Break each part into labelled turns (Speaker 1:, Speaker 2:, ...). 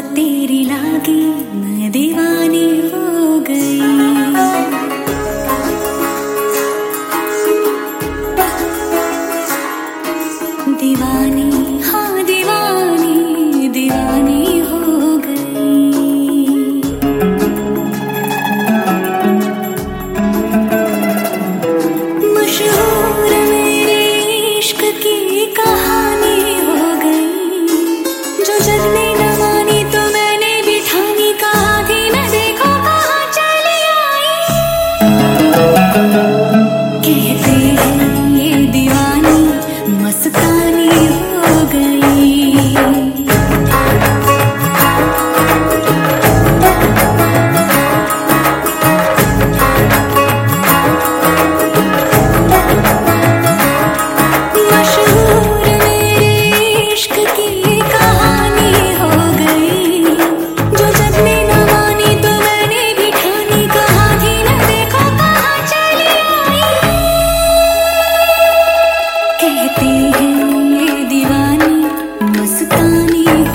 Speaker 1: तेरी लागी मैं दीवानी हो गई। दीवानी हाँ दीवानी। 和你。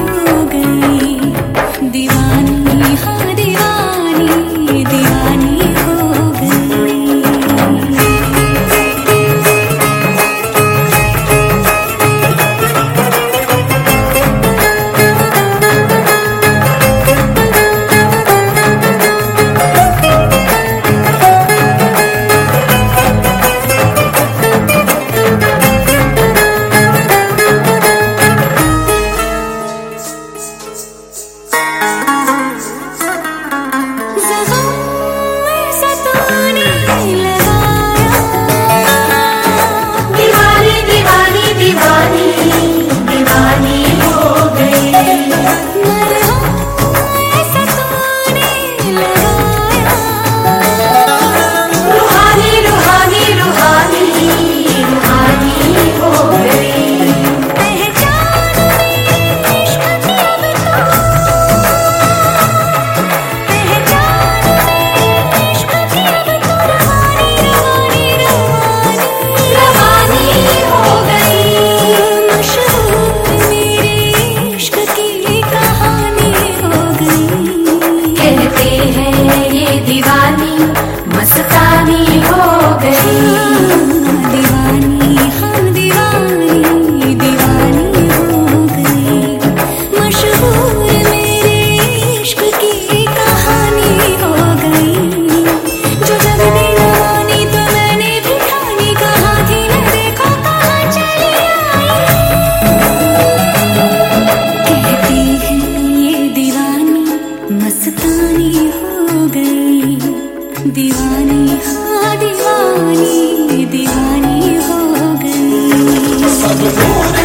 Speaker 1: हाँ दीवानी दीवानी हो गई
Speaker 2: सब नूर